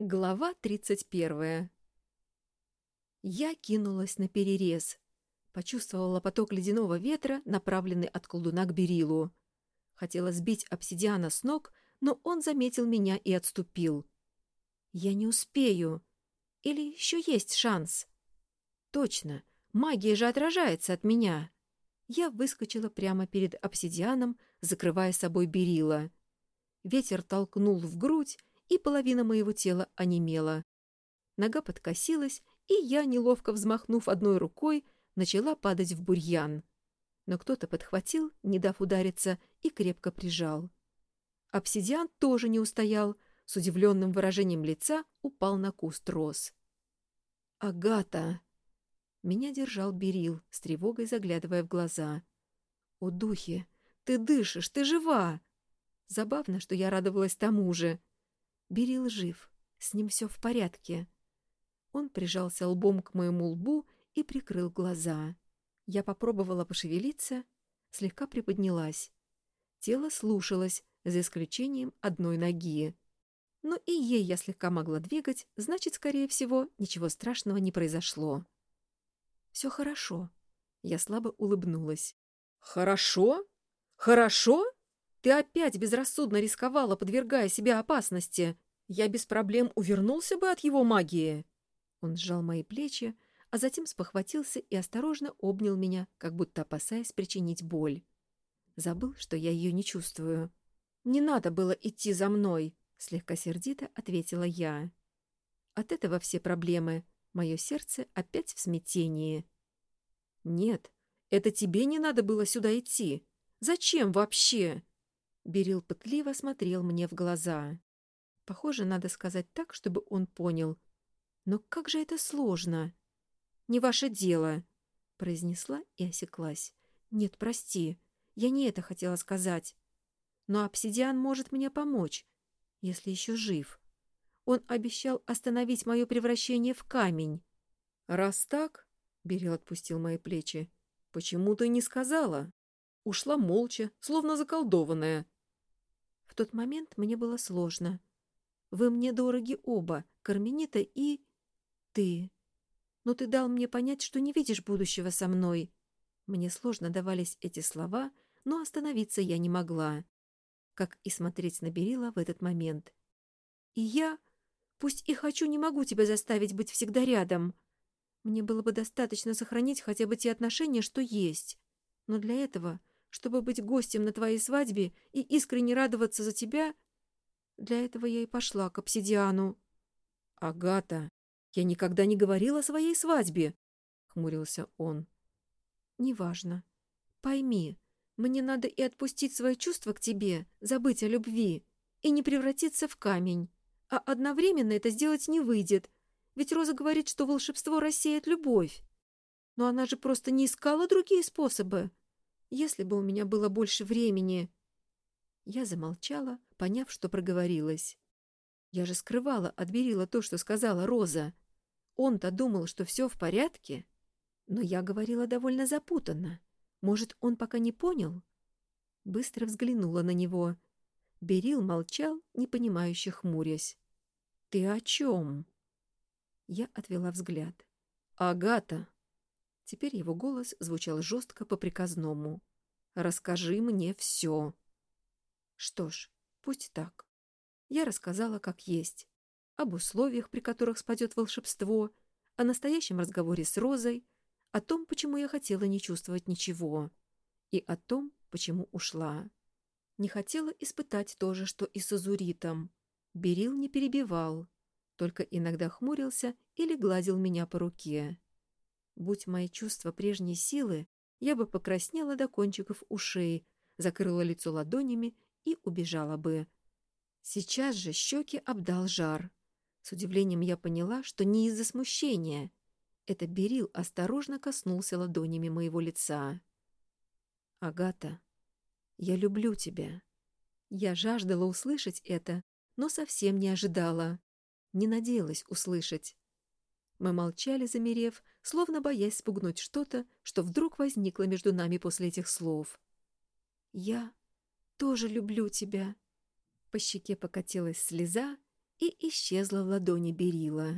Глава 31. Я кинулась на перерез. Почувствовала поток ледяного ветра, направленный от колдуна к Берилу. Хотела сбить обсидиана с ног, но он заметил меня и отступил. Я не успею. Или еще есть шанс? Точно, магия же отражается от меня. Я выскочила прямо перед обсидианом, закрывая собой Берила. Ветер толкнул в грудь, и половина моего тела онемела. Нога подкосилась, и я, неловко взмахнув одной рукой, начала падать в бурьян. Но кто-то подхватил, не дав удариться, и крепко прижал. Обсидиан тоже не устоял, с удивленным выражением лица упал на куст роз. «Агата!» Меня держал Берил, с тревогой заглядывая в глаза. «О, духи! Ты дышишь, ты жива!» Забавно, что я радовалась тому же — Берил жив, с ним все в порядке. Он прижался лбом к моему лбу и прикрыл глаза. Я попробовала пошевелиться, слегка приподнялась. Тело слушалось, за исключением одной ноги. Но и ей я слегка могла двигать, значит, скорее всего, ничего страшного не произошло. «Все хорошо». Я слабо улыбнулась. «Хорошо? Хорошо?» Ты опять безрассудно рисковала, подвергая себя опасности. Я без проблем увернулся бы от его магии. Он сжал мои плечи, а затем спохватился и осторожно обнял меня, как будто опасаясь причинить боль. Забыл, что я ее не чувствую. «Не надо было идти за мной», — слегка сердито ответила я. От этого все проблемы. Мое сердце опять в смятении. «Нет, это тебе не надо было сюда идти. Зачем вообще?» Берил пытливо смотрел мне в глаза. Похоже, надо сказать так, чтобы он понял. Но как же это сложно. «Не ваше дело», — произнесла и осеклась. «Нет, прости, я не это хотела сказать. Но обсидиан может мне помочь, если еще жив. Он обещал остановить мое превращение в камень». «Раз так», — Берил отпустил мои плечи, — «почему ты не сказала?» Ушла молча, словно заколдованная. В тот момент мне было сложно. Вы мне дороги оба, Карменита и... ты. Но ты дал мне понять, что не видишь будущего со мной. Мне сложно давались эти слова, но остановиться я не могла. Как и смотреть на Берила в этот момент. И я, пусть и хочу, не могу тебя заставить быть всегда рядом. Мне было бы достаточно сохранить хотя бы те отношения, что есть. Но для этого чтобы быть гостем на твоей свадьбе и искренне радоваться за тебя, для этого я и пошла к обсидиану. — Агата, я никогда не говорила о своей свадьбе, — хмурился он. — Неважно. Пойми, мне надо и отпустить свои чувства к тебе, забыть о любви, и не превратиться в камень. А одновременно это сделать не выйдет, ведь Роза говорит, что волшебство рассеет любовь. Но она же просто не искала другие способы. Если бы у меня было больше времени...» Я замолчала, поняв, что проговорилась. Я же скрывала, отберила то, что сказала Роза. Он-то думал, что все в порядке. Но я говорила довольно запутанно. Может, он пока не понял? Быстро взглянула на него. Берил молчал, непонимающе хмурясь. «Ты о чем?» Я отвела взгляд. «Агата!» Теперь его голос звучал жестко по-приказному. «Расскажи мне все». Что ж, пусть так. Я рассказала как есть. Об условиях, при которых спадет волшебство, о настоящем разговоре с Розой, о том, почему я хотела не чувствовать ничего, и о том, почему ушла. Не хотела испытать то же, что и с Азуритом. Берил не перебивал, только иногда хмурился или гладил меня по руке. Будь мои чувства прежней силы, я бы покраснела до кончиков ушей, закрыла лицо ладонями и убежала бы. Сейчас же щеки обдал жар. С удивлением я поняла, что не из-за смущения. Это Берил осторожно коснулся ладонями моего лица. «Агата, я люблю тебя». Я жаждала услышать это, но совсем не ожидала. Не надеялась услышать. Мы молчали, замерев, словно боясь спугнуть что-то, что вдруг возникло между нами после этих слов. «Я тоже люблю тебя». По щеке покатилась слеза, и исчезла в ладони Берила.